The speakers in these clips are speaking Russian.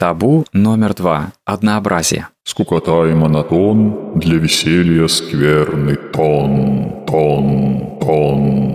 Табу номер два. Однообразие. Скукота и монотон, для веселья скверный тон, тон, тон,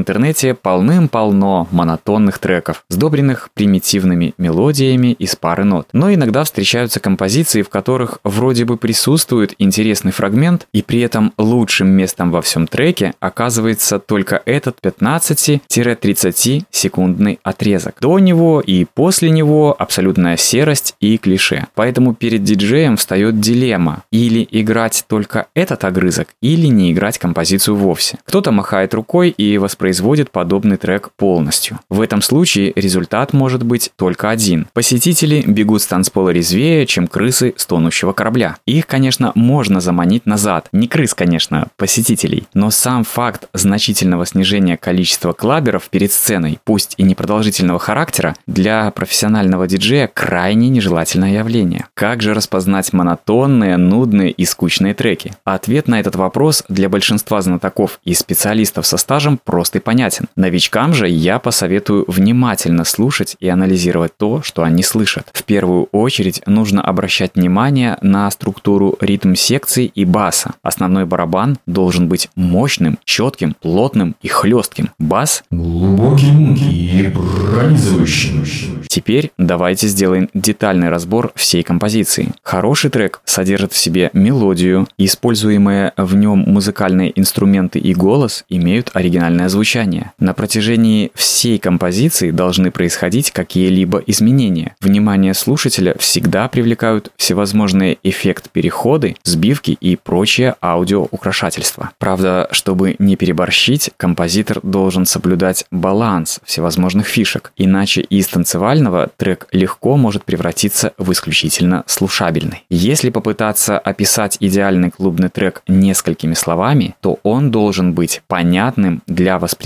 интернете полным-полно монотонных треков, сдобренных примитивными мелодиями из пары нот. Но иногда встречаются композиции, в которых вроде бы присутствует интересный фрагмент, и при этом лучшим местом во всем треке оказывается только этот 15-30 секундный отрезок. До него и после него абсолютная серость и клише. Поэтому перед диджеем встает дилемма. Или играть только этот огрызок, или не играть композицию вовсе. Кто-то махает рукой и воспроизводит подобный трек полностью. В этом случае результат может быть только один. Посетители бегут с танцпола резвее, чем крысы с тонущего корабля. Их, конечно, можно заманить назад. Не крыс, конечно, посетителей. Но сам факт значительного снижения количества клаберов перед сценой, пусть и непродолжительного характера, для профессионального диджея крайне нежелательное явление. Как же распознать монотонные, нудные и скучные треки? Ответ на этот вопрос для большинства знатоков и специалистов со стажем просто прост и понятен. Новичкам же я посоветую внимательно слушать и анализировать то, что они слышат. В первую очередь нужно обращать внимание на структуру ритм секций и баса. Основной барабан должен быть мощным, четким, плотным и хлестким. Бас глубоким и пронизывающим. Теперь давайте сделаем детальный разбор всей композиции. Хороший трек содержит в себе мелодию, используемые в нем музыкальные инструменты и голос имеют оригинальное звучание. На протяжении всей композиции должны происходить какие-либо изменения. Внимание слушателя всегда привлекают всевозможные эффект переходы, сбивки и прочие аудиоукрашательства. Правда, чтобы не переборщить, композитор должен соблюдать баланс всевозможных фишек, иначе из танцевального трек легко может превратиться в исключительно слушабельный. Если попытаться описать идеальный клубный трек несколькими словами, то он должен быть понятным для восприятия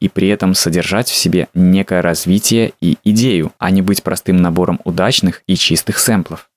и при этом содержать в себе некое развитие и идею, а не быть простым набором удачных и чистых сэмплов.